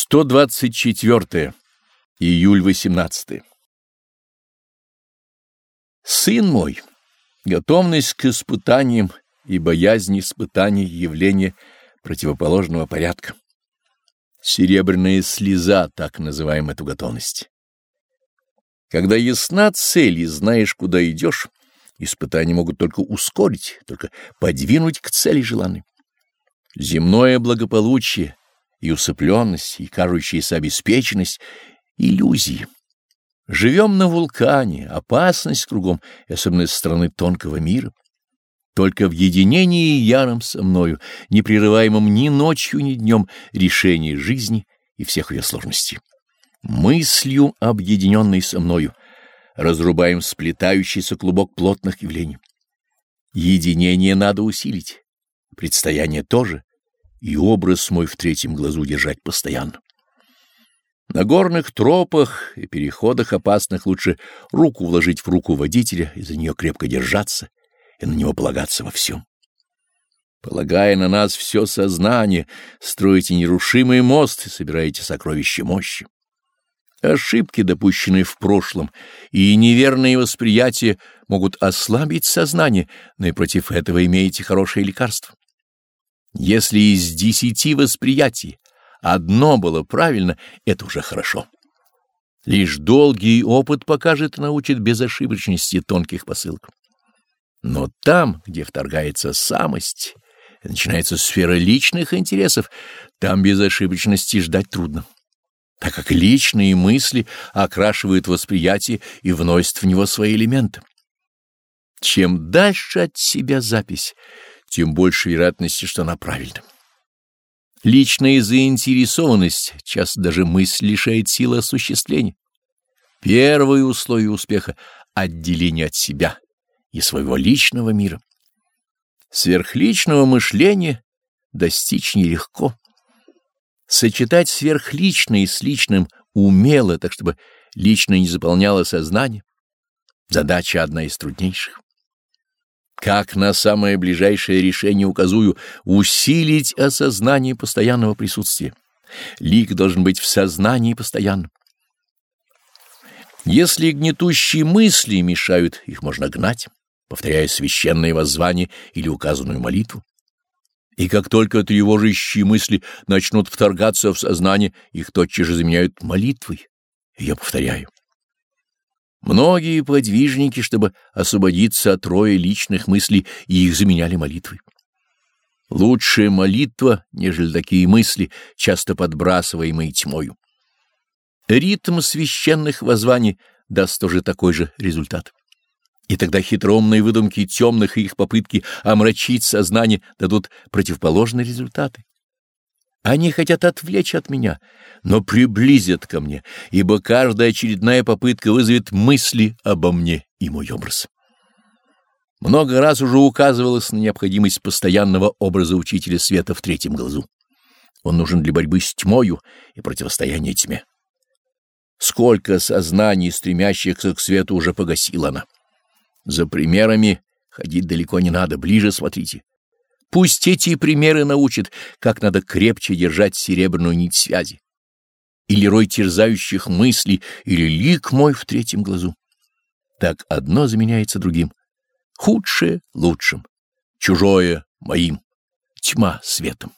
124. Июль 18. Сын мой, готовность к испытаниям и боязнь испытаний явление противоположного порядка. Серебряная слеза, так называем эту готовность. Когда ясна цель и знаешь, куда идешь, испытания могут только ускорить, только подвинуть к цели желанной. Земное благополучие и усыпленность, и кажущаяся обеспеченность — иллюзии. Живем на вулкане, опасность кругом, особенно со стороны тонкого мира. Только в единении яром со мною, не прерываемом ни ночью, ни днем, решение жизни и всех ее сложностей. Мыслью, объединенной со мною, разрубаем сплетающийся клубок плотных явлений. Единение надо усилить, предстояние тоже, и образ мой в третьем глазу держать постоянно. На горных тропах и переходах опасных лучше руку вложить в руку водителя и за нее крепко держаться, и на него полагаться во всем. Полагая на нас все сознание, строите нерушимый мост и собираете сокровища мощи. Ошибки, допущенные в прошлом, и неверные восприятия могут ослабить сознание, но и против этого имеете хорошее лекарство. Если из десяти восприятий одно было правильно, это уже хорошо. Лишь долгий опыт покажет и научит безошибочности тонких посылок. Но там, где вторгается самость, начинается сфера личных интересов, там безошибочности ждать трудно, так как личные мысли окрашивают восприятие и вносят в него свои элементы. Чем дальше от себя запись, тем больше вероятности, что она правильна. Личная заинтересованность, часто даже мысль лишает силы осуществления. Первое условие успеха — отделение от себя и своего личного мира. Сверхличного мышления достичь нелегко. Сочетать сверхличное с личным умело, так чтобы личное не заполняло сознание, задача одна из труднейших. Как на самое ближайшее решение указую усилить осознание постоянного присутствия. Лик должен быть в сознании постоянно. Если гнетущие мысли мешают, их можно гнать, повторяя священное воззвание или указанную молитву. И как только тревожащие мысли начнут вторгаться в сознание, их тотчас же заменяют молитвой. Я повторяю. Многие подвижники, чтобы освободиться от роя личных мыслей, и их заменяли молитвой. Лучшая молитва, нежели такие мысли, часто подбрасываемые тьмою. Ритм священных воззваний даст тоже такой же результат. И тогда хитроумные выдумки темных и их попытки омрачить сознание дадут противоположные результаты. Они хотят отвлечь от меня, но приблизят ко мне, ибо каждая очередная попытка вызовет мысли обо мне и мой образ. Много раз уже указывалось на необходимость постоянного образа учителя света в третьем глазу. Он нужен для борьбы с тьмою и противостояния тьме. Сколько сознаний, стремящихся к свету, уже погасила она. За примерами ходить далеко не надо, ближе смотрите. Пусть эти примеры научат, как надо крепче держать серебряную нить связи. Или рой терзающих мыслей, или лик мой в третьем глазу. Так одно заменяется другим. Худшее — лучшим, чужое — моим, тьма — светом.